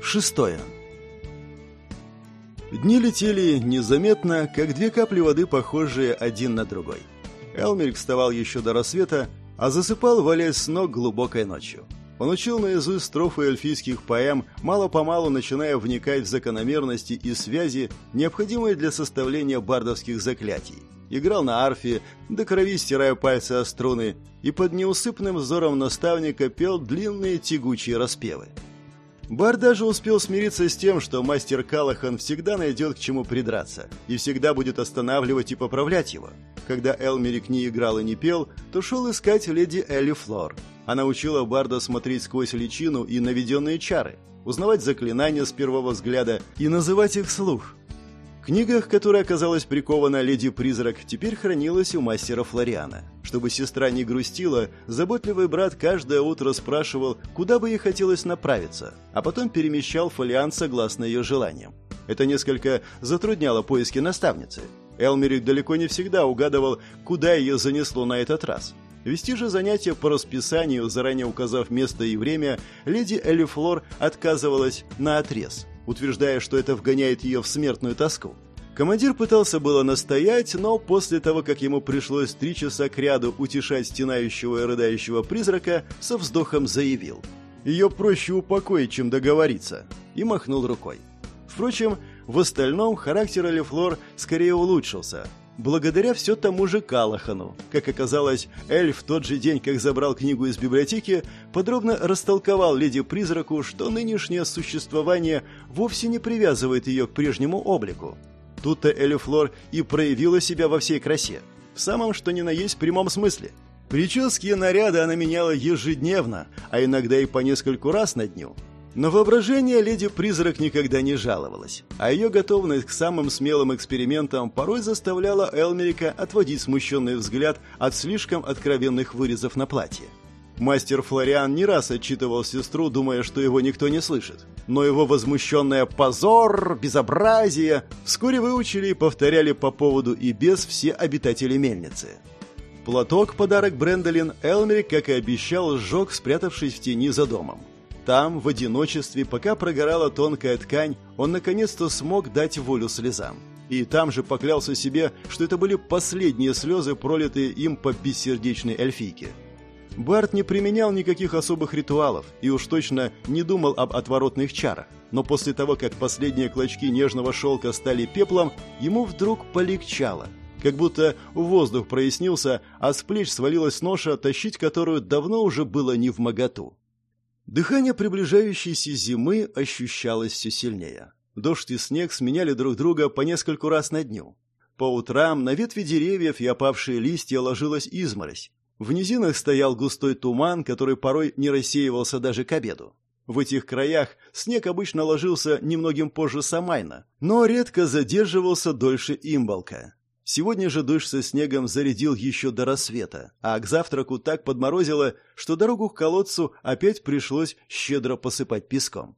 Шестое. Дни летели незаметно, как две капли воды, похожие один на другой. Элмерик вставал еще до рассвета, а засыпал, валяясь с ног глубокой ночью. Он учил наизусть строфы эльфийских поэм, мало-помалу начиная вникать в закономерности и связи, необходимые для составления бардовских заклятий. Играл на арфе, до крови стирая пальцы о струны, и под неусыпным взором наставника пел длинные тягучие распевы. Бар даже успел смириться с тем, что мастер Калахан всегда найдет к чему придраться и всегда будет останавливать и поправлять его. Когда Элмерик не играл и не пел, то шел искать леди Элли Флор – она учила Барда смотреть сквозь личину и наведенные чары, узнавать заклинания с первого взгляда и называть их слух. Книгах, которая оказалась прикована леди-призрак, теперь хранилась у мастера Флориана. Чтобы сестра не грустила, заботливый брат каждое утро спрашивал, куда бы ей хотелось направиться, а потом перемещал фолиант согласно ее желаниям. Это несколько затрудняло поиски наставницы. Элмерик далеко не всегда угадывал, куда ее занесло на этот раз – Вести же занятия по расписанию, заранее указав место и время, леди Элифлор отказывалась на отрез, утверждая, что это вгоняет ее в смертную тоску. Командир пытался было настоять, но после того, как ему пришлось три часа кряду утешать стенающего и рыдающего призрака, со вздохом заявил. «Ее проще упокоить, чем договориться», и махнул рукой. Впрочем, в остальном характер Элифлор скорее улучшился, благодаря все тому же Калахану. Как оказалось, эльф в тот же день, как забрал книгу из библиотеки, подробно растолковал леди-призраку, что нынешнее существование вовсе не привязывает ее к прежнему облику. Тут-то Элифлор и проявила себя во всей красе. В самом что ни на есть прямом смысле. Прически и наряды она меняла ежедневно, а иногда и по нескольку раз на дню. Но воображение леди-призрак никогда не жаловалась, а ее готовность к самым смелым экспериментам порой заставляла Элмерика отводить смущенный взгляд от слишком откровенных вырезов на платье. Мастер Флориан не раз отчитывал сестру, думая, что его никто не слышит. Но его возмущенное «позор», «безобразие» вскоре выучили и повторяли по поводу и без все обитатели мельницы. Платок, подарок Брэндолин, Элмерик, как и обещал, сжег, спрятавшись в тени за домом. Там, в одиночестве, пока прогорала тонкая ткань, он наконец-то смог дать волю слезам. И там же поклялся себе, что это были последние слезы, пролитые им по бессердечной эльфийке. Барт не применял никаких особых ритуалов и уж точно не думал об отворотных чарах. Но после того, как последние клочки нежного шелка стали пеплом, ему вдруг полегчало. Как будто воздух прояснился, а с плеч свалилась ноша, тащить которую давно уже было не в моготу. Дыхание приближающейся зимы ощущалось все сильнее. Дождь и снег сменяли друг друга по нескольку раз на дню. По утрам на ветви деревьев и опавшие листья ложилась изморозь. В низинах стоял густой туман, который порой не рассеивался даже к обеду. В этих краях снег обычно ложился немногим позже Самайна, но редко задерживался дольше имболка. Сегодня же дождь со снегом зарядил еще до рассвета, а к завтраку так подморозило, что дорогу к колодцу опять пришлось щедро посыпать песком.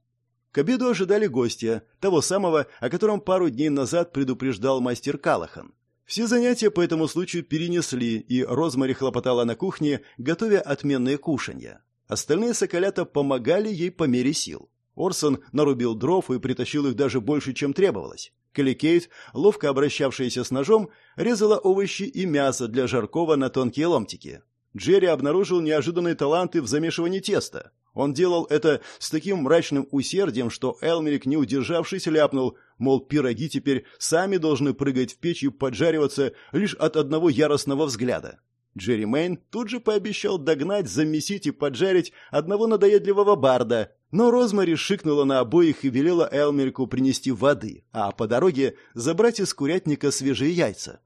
К обеду ожидали гостя, того самого, о котором пару дней назад предупреждал мастер Калахан. Все занятия по этому случаю перенесли, и Розмари хлопотала на кухне, готовя отменные кушанья. Остальные соколята помогали ей по мере сил. Орсон нарубил дров и притащил их даже больше, чем требовалось. Келли ловко обращавшаяся с ножом, резала овощи и мясо для жаркого на тонкие ломтики. Джерри обнаружил неожиданные таланты в замешивании теста. Он делал это с таким мрачным усердием, что Элмерик, не удержавшись, ляпнул, мол, пироги теперь сами должны прыгать в печь и поджариваться лишь от одного яростного взгляда. Джерри Мэйн тут же пообещал догнать, замесить и поджарить одного надоедливого барда, но Розмари шикнула на обоих и велела Элмерику принести воды, а по дороге забрать из курятника свежие яйца.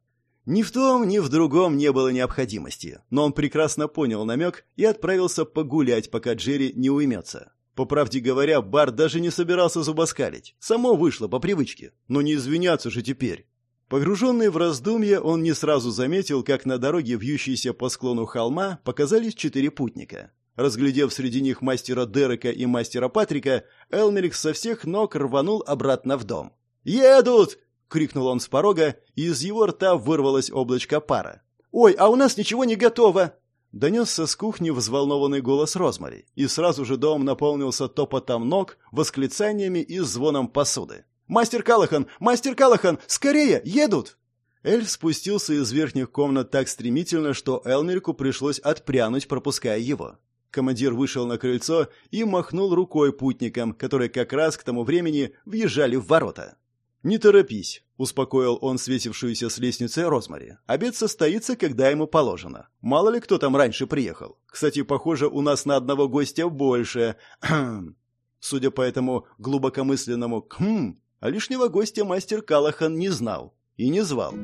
Ни в том, ни в другом не было необходимости, но он прекрасно понял намек и отправился погулять, пока Джерри не уймется. По правде говоря, Бар даже не собирался зубоскалить. Само вышло по привычке. Но не извиняться же теперь. Погруженный в раздумья, он не сразу заметил, как на дороге, вьющейся по склону холма, показались четыре путника. Разглядев среди них мастера Дерека и мастера Патрика, Элмерик со всех ног рванул обратно в дом. «Едут!» — крикнул он с порога, и из его рта вырвалось облачко пара. «Ой, а у нас ничего не готово!» Донесся с кухни взволнованный голос Розмари, и сразу же дом наполнился топотом ног, восклицаниями и звоном посуды. «Мастер Калахан! Мастер Калахан! Скорее! Едут!» Эльф спустился из верхних комнат так стремительно, что Элмерику пришлось отпрянуть, пропуская его. Командир вышел на крыльцо и махнул рукой путникам, которые как раз к тому времени въезжали в ворота. «Не торопись», — успокоил он светившуюся с лестницы Розмари. «Обед состоится, когда ему положено. Мало ли кто там раньше приехал. Кстати, похоже, у нас на одного гостя больше. Судя по этому глубокомысленному «кхм», а лишнего гостя мастер Калахан не знал и не звал.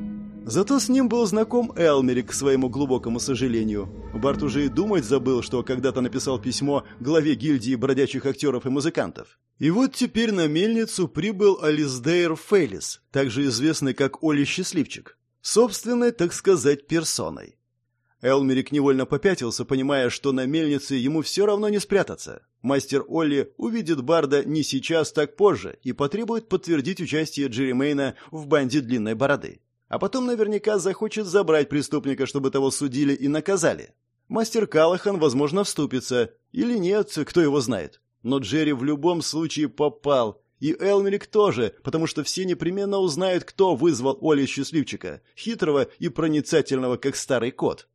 Зато с ним был знаком Элмерик, к своему глубокому сожалению. Барт уже и думать забыл, что когда-то написал письмо главе гильдии бродячих актеров и музыкантов. И вот теперь на мельницу прибыл Алисдейр Фейлис, также известный как Оли Счастливчик, собственной, так сказать, персоной. Элмерик невольно попятился, понимая, что на мельнице ему все равно не спрятаться. Мастер Олли увидит Барда не сейчас, так позже, и потребует подтвердить участие Джерри Мейна в банде длинной бороды. А потом наверняка захочет забрать преступника, чтобы того судили и наказали. Мастер Калахан, возможно, вступится. Или нет, кто его знает. Но Джерри в любом случае попал. И Элмерик тоже, потому что все непременно узнают, кто вызвал Оли Счастливчика, хитрого и проницательного, как старый кот.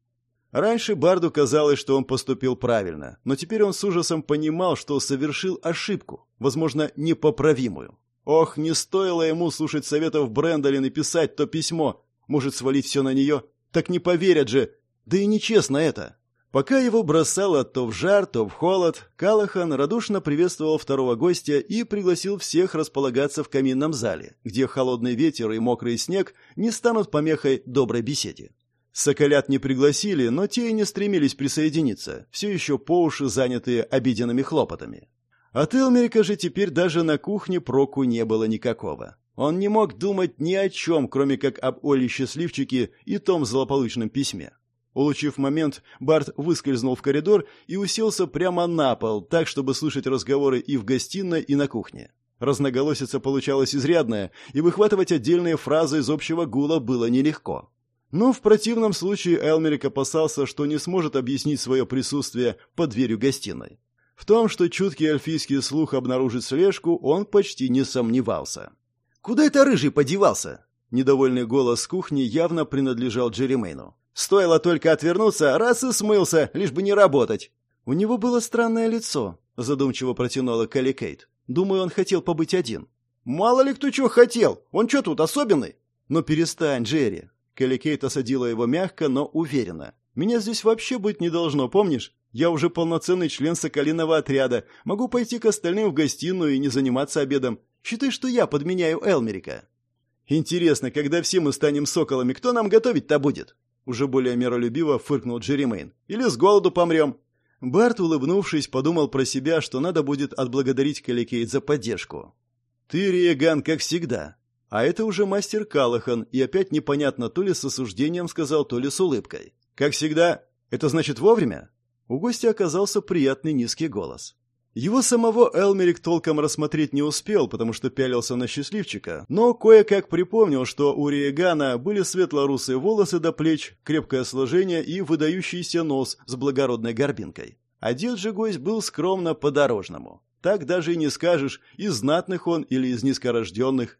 Раньше Барду казалось, что он поступил правильно, но теперь он с ужасом понимал, что совершил ошибку, возможно, непоправимую. Ох, не стоило ему слушать советов Брэндолин и писать то письмо. Может, свалить все на нее? Так не поверят же. Да и нечестно это. Пока его бросало то в жар, то в холод, Калахан радушно приветствовал второго гостя и пригласил всех располагаться в каминном зале, где холодный ветер и мокрый снег не станут помехой доброй беседе. Соколят не пригласили, но те и не стремились присоединиться, все еще по уши занятые обиденными хлопотами. От Элмерика же теперь даже на кухне проку не было никакого. Он не мог думать ни о чем, кроме как об Оле Счастливчике и том злополучном письме. Улучив момент, Барт выскользнул в коридор и уселся прямо на пол, так, чтобы слышать разговоры и в гостиной, и на кухне. Разноголосица получалась изрядная, и выхватывать отдельные фразы из общего гула было нелегко. Но в противном случае Элмерик опасался, что не сможет объяснить свое присутствие под дверью гостиной. В том, что чуткий эльфийский слух обнаружит слежку, он почти не сомневался. «Куда это рыжий подевался?» Недовольный голос с кухни явно принадлежал Джеремейну. «Стоило только отвернуться, раз и смылся, лишь бы не работать». «У него было странное лицо», — задумчиво протянула Калли Кейт. «Думаю, он хотел побыть один». «Мало ли кто чего хотел. Он что тут, особенный?» «Ну перестань, Джерри. Келли Кейт осадила его мягко, но уверенно. «Меня здесь вообще быть не должно, помнишь? Я уже полноценный член Соколиного отряда. Могу пойти к остальным в гостиную и не заниматься обедом. Считай, что я подменяю Элмерика». «Интересно, когда все мы станем соколами, кто нам готовить-то будет?» Уже более миролюбиво фыркнул Джерри Мэйн. «Или с голоду помрем?» Барт, улыбнувшись, подумал про себя, что надо будет отблагодарить Келли Кейт за поддержку. «Ты, Риеган, как всегда. А это уже мастер Калахан, и опять непонятно, то ли с осуждением сказал, то ли с улыбкой. Как всегда, это значит вовремя? У гостя оказался приятный низкий голос. Его самого Элмерик толком рассмотреть не успел, потому что пялился на счастливчика, но кое-как припомнил, что у Риегана были светло-русые волосы до плеч, крепкое сложение и выдающийся нос с благородной горбинкой. Одет же гость был скромно по-дорожному. Так даже и не скажешь, из знатных он или из низкорожденных.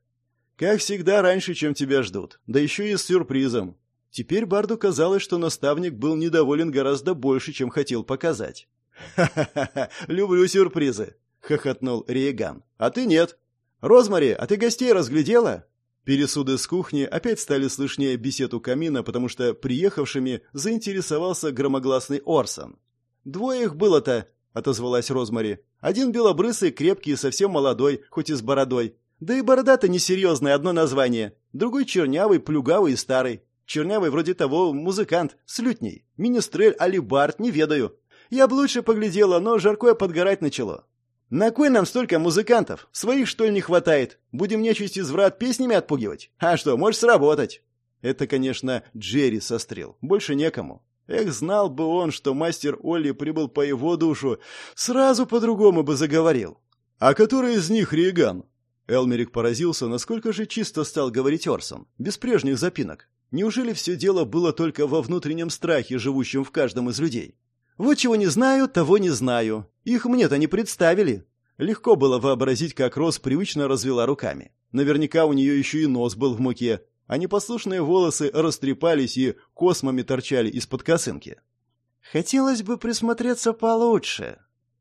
Как всегда, раньше, чем тебя ждут. Да еще и с сюрпризом. Теперь Барду казалось, что наставник был недоволен гораздо больше, чем хотел показать. «Ха-ха-ха! Люблю сюрпризы!» — хохотнул Риеган. «А ты нет. Розмари, а ты гостей разглядела?» Пересуды с кухни опять стали слышнее бесед у камина, потому что приехавшими заинтересовался громогласный Орсон. «Двое их было-то», — отозвалась Розмари. «Один белобрысый, крепкий и совсем молодой, хоть и с бородой. Да и борода-то несерьезная, одно название. Другой чернявый, плюгавый и старый. Чернявый вроде того музыкант, с лютней. Министрель, алибард, не ведаю. Я б лучше поглядела, но жаркое подгорать начало. На кой нам столько музыкантов? Своих, что ли, не хватает? Будем нечисть из врат песнями отпугивать? А что, может сработать. Это, конечно, Джерри сострел. Больше некому. Эх, знал бы он, что мастер Олли прибыл по его душу, сразу по-другому бы заговорил. А который из них Риган? Элмерик поразился, насколько же чисто стал говорить Орсон, без прежних запинок. Неужели все дело было только во внутреннем страхе, живущем в каждом из людей? Вот чего не знаю, того не знаю. Их мне-то не представили. Легко было вообразить, как Рос привычно развела руками. Наверняка у нее еще и нос был в муке, а непослушные волосы растрепались и космами торчали из-под косынки. «Хотелось бы присмотреться получше».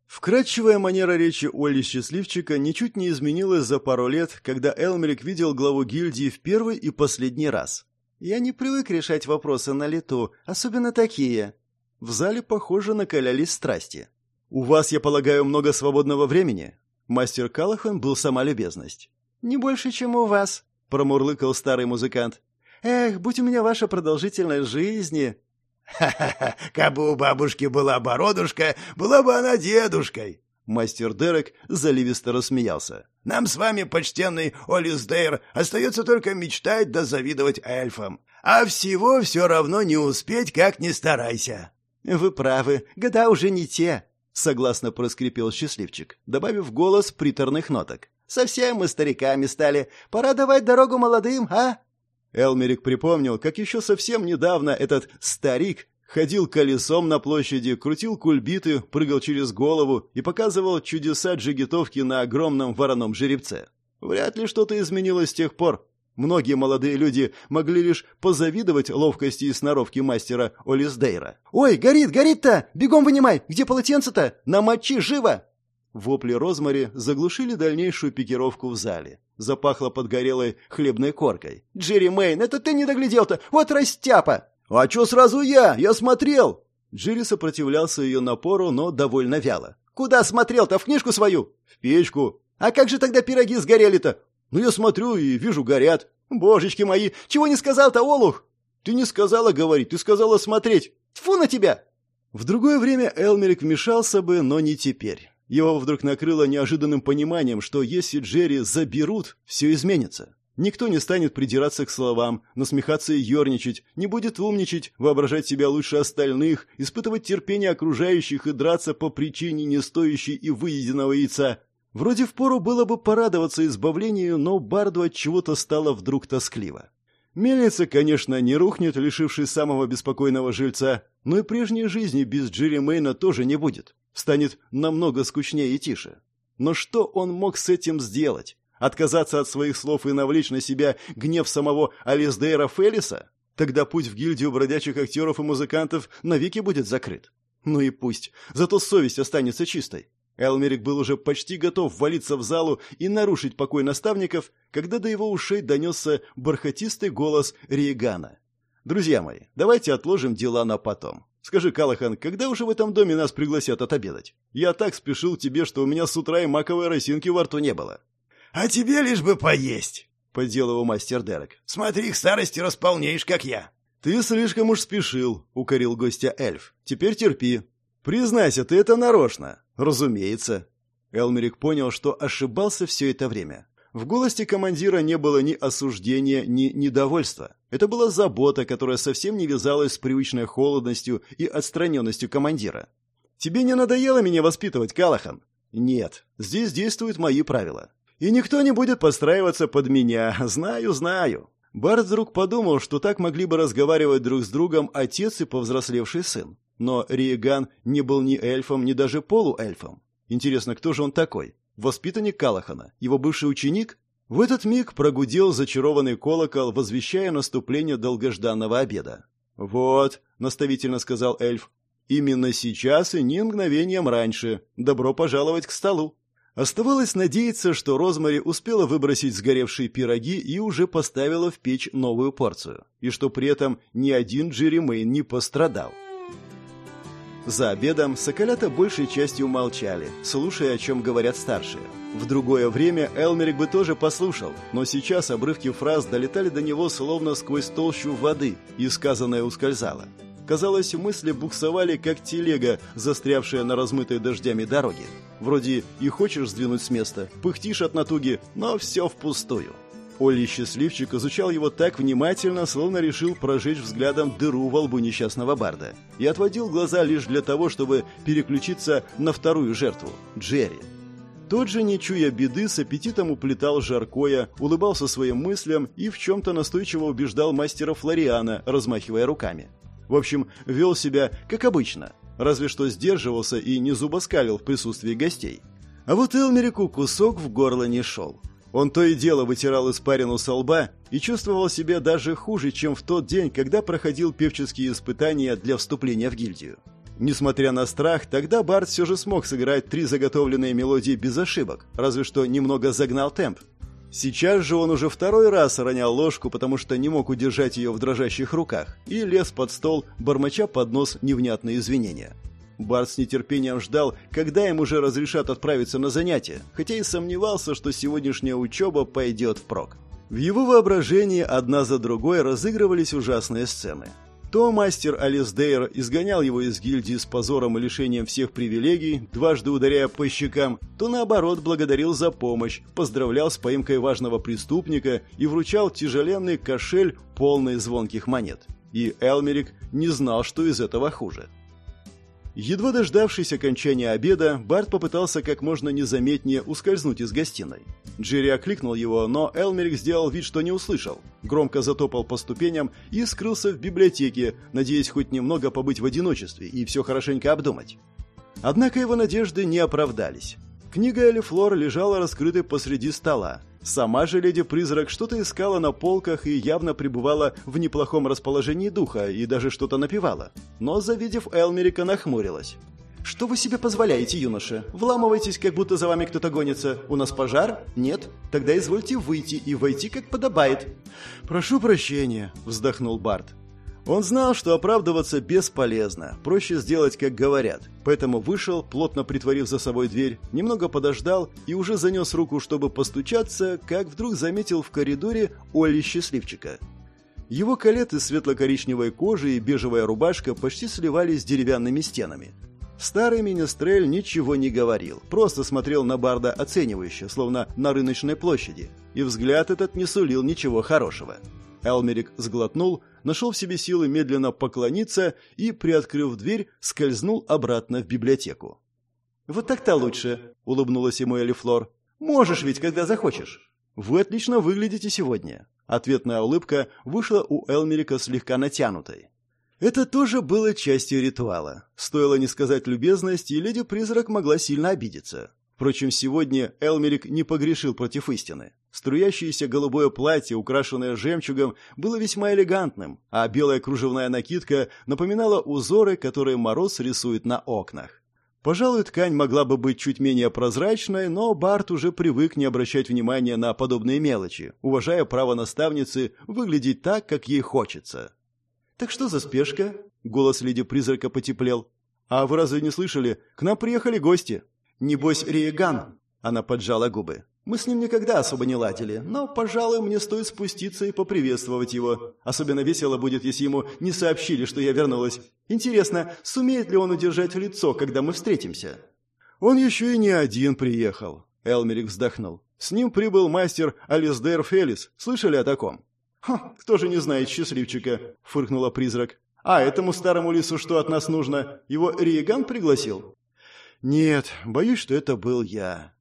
Вкрадчивая манера речи Оли Счастливчика ничуть не изменилась за пару лет, когда Элмерик видел главу гильдии в первый и последний раз. «Я не привык решать вопросы на лету, особенно такие». В зале, похоже, накалялись страсти. «У вас, я полагаю, много свободного времени?» Мастер Калахан был сама любезность. «Не больше, чем у вас», — промурлыкал старый музыкант. «Эх, будь у меня ваша продолжительность жизни!» «Ха-ха-ха! Кабы у бабушки была бородушка, была бы она дедушкой!» Мастер Дерек заливисто рассмеялся. «Нам с вами, почтенный Олис Дейр, остается только мечтать да завидовать эльфам. А всего все равно не успеть, как ни старайся». «Вы правы, года уже не те», — согласно проскрипел счастливчик, добавив голос приторных ноток. Совсем мы стариками стали. Пора давать дорогу молодым, а?» Элмерик припомнил, как еще совсем недавно этот «старик» ходил колесом на площади, крутил кульбиты, прыгал через голову и показывал чудеса джигитовки на огромном вороном жеребце. Вряд ли что-то изменилось с тех пор. Многие молодые люди могли лишь позавидовать ловкости и сноровке мастера Олисдейра. «Ой, горит, горит-то! Бегом вынимай! Где полотенце-то? Намочи, живо!» Вопли Розмари заглушили дальнейшую пикировку в зале. Запахло подгорелой хлебной коркой. «Джерри Мэйн, это ты не доглядел-то! Вот растяпа!» «А чё сразу я? Я смотрел!» Джерри сопротивлялся ее напору, но довольно вяло. «Куда смотрел-то? В книжку свою?» «В печку». «А как же тогда пироги сгорели-то?» «Ну, я смотрю и вижу, горят». «Божечки мои! Чего не сказал-то, Олух?» «Ты не сказала говорить, ты сказала смотреть. Тьфу на тебя!» В другое время Элмерик вмешался бы, но не теперь. Его вдруг накрыло неожиданным пониманием, что если Джерри заберут, все изменится. Никто не станет придираться к словам, насмехаться и ерничать, не будет умничать, воображать себя лучше остальных, испытывать терпение окружающих и драться по причине не стоящей и выеденного яйца. Вроде впору было бы порадоваться избавлению, но Барду от чего-то стало вдруг тоскливо. Мельница, конечно, не рухнет, лишившись самого беспокойного жильца, но и прежней жизни без Джерри Мэйна тоже не будет станет намного скучнее и тише. Но что он мог с этим сделать? Отказаться от своих слов и навлечь на себя гнев самого Алисдейра Феллиса? Тогда путь в гильдию бродячих актеров и музыкантов навеки будет закрыт. Ну и пусть, зато совесть останется чистой. Элмерик был уже почти готов валиться в залу и нарушить покой наставников, когда до его ушей донесся бархатистый голос Риегана. «Друзья мои, давайте отложим дела на потом. Скажи, Калахан, когда уже в этом доме нас пригласят отобедать? Я так спешил тебе, что у меня с утра и маковой росинки во рту не было. А тебе лишь бы поесть, поддел его мастер Дерек. Смотри, к старости располнеешь, как я. Ты слишком уж спешил, укорил гостя эльф. Теперь терпи. Признайся, ты это нарочно. Разумеется. Элмерик понял, что ошибался все это время. В голосе командира не было ни осуждения, ни недовольства. Это была забота, которая совсем не вязалась с привычной холодностью и отстраненностью командира. «Тебе не надоело меня воспитывать, Калахан?» «Нет, здесь действуют мои правила. И никто не будет подстраиваться под меня, знаю, знаю». Барт вдруг подумал, что так могли бы разговаривать друг с другом отец и повзрослевший сын. Но Риеган не был ни эльфом, ни даже полуэльфом. Интересно, кто же он такой? Воспитанник Калахана, его бывший ученик? В этот миг прогудел зачарованный колокол, возвещая наступление долгожданного обеда. «Вот», — наставительно сказал эльф, — «именно сейчас и ни мгновением раньше. Добро пожаловать к столу». Оставалось надеяться, что Розмари успела выбросить сгоревшие пироги и уже поставила в печь новую порцию, и что при этом ни один Джерри не пострадал. За обедом соколята большей частью молчали, слушая, о чем говорят старшие. В другое время Элмерик бы тоже послушал, но сейчас обрывки фраз долетали до него словно сквозь толщу воды, и сказанное ускользало. Казалось, мысли буксовали, как телега, застрявшая на размытой дождями дороге. Вроде и хочешь сдвинуть с места, пыхтишь от натуги, но все впустую. Олли Счастливчик изучал его так внимательно, словно решил прожечь взглядом дыру во лбу несчастного барда. И отводил глаза лишь для того, чтобы переключиться на вторую жертву – Джерри. Тот же, не чуя беды, с аппетитом уплетал жаркое, улыбался своим мыслям и в чем-то настойчиво убеждал мастера Флориана, размахивая руками. В общем, вел себя как обычно, разве что сдерживался и не зубоскалил в присутствии гостей. А вот Элмерику кусок в горло не шел. Он то и дело вытирал испарину со лба и чувствовал себя даже хуже, чем в тот день, когда проходил певческие испытания для вступления в гильдию. Несмотря на страх, тогда Барт все же смог сыграть три заготовленные мелодии без ошибок, разве что немного загнал темп. Сейчас же он уже второй раз ронял ложку, потому что не мог удержать ее в дрожащих руках, и лез под стол, бормоча под нос невнятные извинения. Барт с нетерпением ждал, когда им уже разрешат отправиться на занятия, хотя и сомневался, что сегодняшняя учеба пойдет впрок. В его воображении одна за другой разыгрывались ужасные сцены. То мастер Алисдейр изгонял его из гильдии с позором и лишением всех привилегий, дважды ударяя по щекам, то наоборот благодарил за помощь, поздравлял с поимкой важного преступника и вручал тяжеленный кошель, полный звонких монет. И Элмерик не знал, что из этого хуже. Едва дождавшись окончания обеда, Барт попытался как можно незаметнее ускользнуть из гостиной. Джерри окликнул его, но Элмерик сделал вид, что не услышал. Громко затопал по ступеням и скрылся в библиотеке, надеясь хоть немного побыть в одиночестве и все хорошенько обдумать. Однако его надежды не оправдались. Книга Элифлор лежала раскрытой посреди стола, Сама же леди-призрак что-то искала на полках и явно пребывала в неплохом расположении духа и даже что-то напевала. Но, завидев Элмерика, нахмурилась. «Что вы себе позволяете, юноша? Вламывайтесь, как будто за вами кто-то гонится. У нас пожар? Нет? Тогда извольте выйти и войти, как подобает». «Прошу прощения», — вздохнул Барт. Он знал, что оправдываться бесполезно, проще сделать, как говорят. Поэтому вышел, плотно притворив за собой дверь, немного подождал и уже занес руку, чтобы постучаться, как вдруг заметил в коридоре Олли Счастливчика. Его калет из светло-коричневой кожи и бежевая рубашка почти сливались с деревянными стенами. Старый министрель ничего не говорил, просто смотрел на Барда оценивающе, словно на рыночной площади, и взгляд этот не сулил ничего хорошего. Элмерик сглотнул, нашел в себе силы медленно поклониться и, приоткрыв дверь, скользнул обратно в библиотеку. «Вот так-то лучше», — улыбнулась ему Элифлор. «Можешь ведь, когда захочешь». «Вы отлично выглядите сегодня». Ответная улыбка вышла у Элмерика слегка натянутой. Это тоже было частью ритуала. Стоило не сказать любезности, и леди-призрак могла сильно обидеться. Впрочем, сегодня Элмерик не погрешил против истины. Струящееся голубое платье, украшенное жемчугом, было весьма элегантным, а белая кружевная накидка напоминала узоры, которые мороз рисует на окнах. Пожалуй, ткань могла бы быть чуть менее прозрачной, но Барт уже привык не обращать внимания на подобные мелочи, уважая право наставницы выглядеть так, как ей хочется. «Так что за спешка?» — голос леди-призрака потеплел. «А вы разве не слышали? К нам приехали гости». «Небось, Риеган?» — она поджала губы. Мы с ним никогда особо не ладили, но, пожалуй, мне стоит спуститься и поприветствовать его. Особенно весело будет, если ему не сообщили, что я вернулась. Интересно, сумеет ли он удержать лицо, когда мы встретимся?» «Он еще и не один приехал», — Элмерик вздохнул. «С ним прибыл мастер Алисдер Фелис. Слышали о таком?» «Ха, кто же не знает счастливчика?» — фыркнула призрак. «А этому старому лису что от нас нужно? Его Риеган пригласил?» «Нет, боюсь, что это был я»,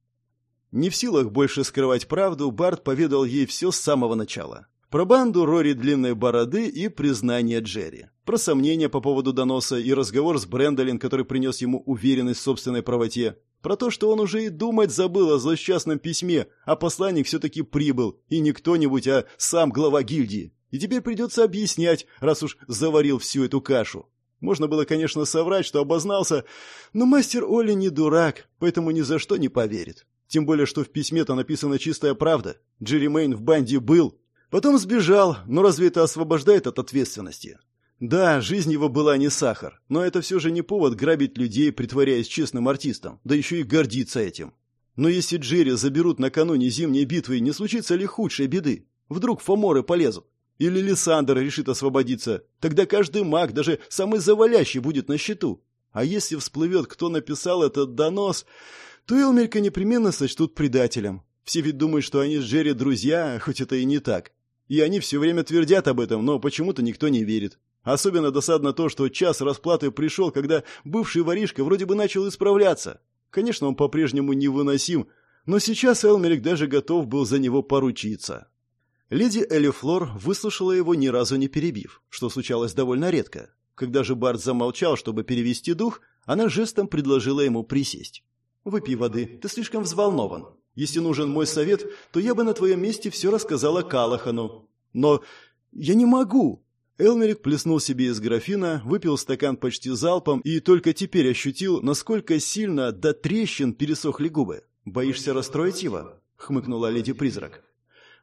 не в силах больше скрывать правду, Барт поведал ей все с самого начала. Про банду Рори Длинной Бороды и признание Джерри. Про сомнения по поводу доноса и разговор с Брэндолин, который принес ему уверенность в собственной правоте. Про то, что он уже и думать забыл о злосчастном письме, а посланник все-таки прибыл, и не кто-нибудь, а сам глава гильдии. И теперь придется объяснять, раз уж заварил всю эту кашу. Можно было, конечно, соврать, что обознался, но мастер Олли не дурак, поэтому ни за что не поверит. Тем более, что в письме-то написана чистая правда. Джерри Мэйн в банде был. Потом сбежал, но разве это освобождает от ответственности? Да, жизнь его была не сахар, но это все же не повод грабить людей, притворяясь честным артистом, да еще и гордиться этим. Но если Джерри заберут накануне зимней битвы, не случится ли худшей беды? Вдруг фоморы полезут? Или Лиссандр решит освободиться? Тогда каждый маг, даже самый завалящий, будет на счету. А если всплывет, кто написал этот донос, то Элмерика непременно сочтут предателем. Все ведь думают, что они с Джерри друзья, хоть это и не так. И они все время твердят об этом, но почему-то никто не верит. Особенно досадно то, что час расплаты пришел, когда бывший воришка вроде бы начал исправляться. Конечно, он по-прежнему невыносим, Но сейчас Элмерик даже готов был за него поручиться. Леди Элифлор выслушала его, ни разу не перебив, что случалось довольно редко. Когда же Барт замолчал, чтобы перевести дух, она жестом предложила ему присесть. «Выпей воды, ты слишком взволнован. Если нужен мой совет, то я бы на твоем месте все рассказала Калахану. Но я не могу!» Элмерик плеснул себе из графина, выпил стакан почти залпом и только теперь ощутил, насколько сильно до трещин пересохли губы. «Боишься расстроить его?» — хмыкнула леди-призрак.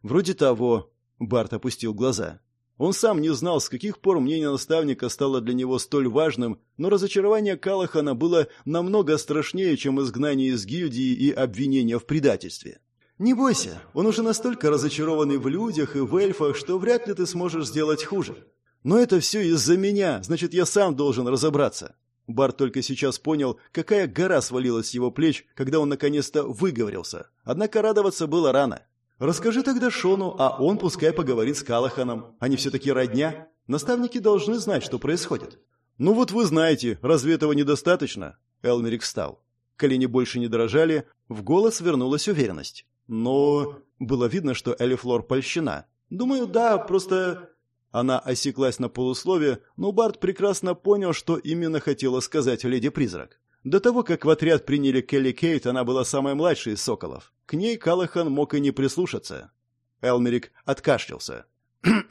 «Вроде того». Барт опустил глаза. Он сам не знал, с каких пор мнение наставника стало для него столь важным, но разочарование Калахана было намного страшнее, чем изгнание из гильдии и обвинение в предательстве. «Не бойся, он уже настолько разочарованный в людях и в эльфах, что вряд ли ты сможешь сделать хуже. Но это все из-за меня, значит, я сам должен разобраться». Барт только сейчас понял, какая гора свалилась с его плеч, когда он наконец-то выговорился. Однако радоваться было рано. Расскажи тогда Шону, а он пускай поговорит с Калаханом. Они все-таки родня. Наставники должны знать, что происходит. Ну вот вы знаете, разве этого недостаточно? Элмерик встал. Колени больше не дрожали, в голос вернулась уверенность. Но было видно, что Элифлор польщена. Думаю, да, просто... Она осеклась на полуслове, но Барт прекрасно понял, что именно хотела сказать леди-призрак. До того, как в отряд приняли Келли Кейт, она была самой младшей из соколов. К ней Калахан мог и не прислушаться. Элмерик откашлялся.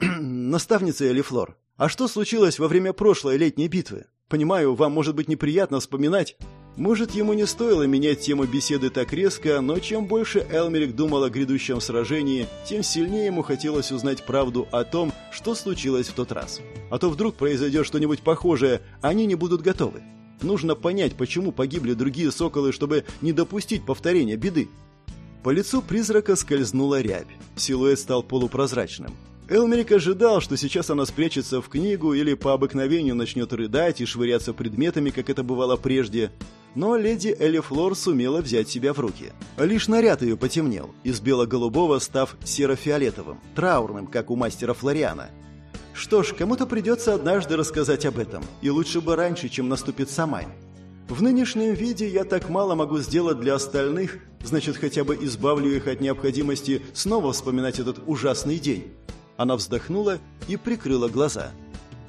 «Наставница Элифлор, а что случилось во время прошлой летней битвы? Понимаю, вам может быть неприятно вспоминать. Может, ему не стоило менять тему беседы так резко, но чем больше Элмерик думал о грядущем сражении, тем сильнее ему хотелось узнать правду о том, что случилось в тот раз. А то вдруг произойдет что-нибудь похожее, они не будут готовы. Нужно понять, почему погибли другие соколы, чтобы не допустить повторения беды. По лицу призрака скользнула рябь. Силуэт стал полупрозрачным. Элмерик ожидал, что сейчас она спрячется в книгу или по обыкновению начнет рыдать и швыряться предметами, как это бывало прежде. Но леди Элифлор сумела взять себя в руки. Лишь наряд ее потемнел, из бело-голубого став серо-фиолетовым, траурным, как у мастера Флориана – что ж, кому-то придется однажды рассказать об этом, и лучше бы раньше, чем наступит Самайн. В нынешнем виде я так мало могу сделать для остальных, значит, хотя бы избавлю их от необходимости снова вспоминать этот ужасный день. Она вздохнула и прикрыла глаза.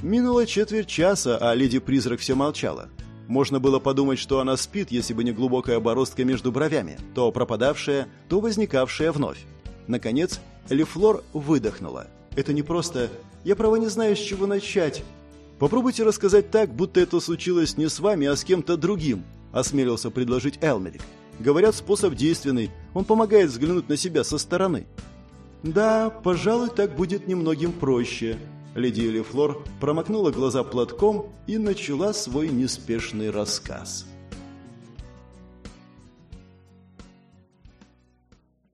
Минуло четверть часа, а леди-призрак все молчала. Можно было подумать, что она спит, если бы не глубокая бороздка между бровями, то пропадавшая, то возникавшая вновь. Наконец, Лефлор выдохнула. Это не просто я, право, не знаю, с чего начать. Попробуйте рассказать так, будто это случилось не с вами, а с кем-то другим», — осмелился предложить Элмерик. «Говорят, способ действенный. Он помогает взглянуть на себя со стороны». «Да, пожалуй, так будет немногим проще». Леди Элифлор промокнула глаза платком и начала свой неспешный рассказ.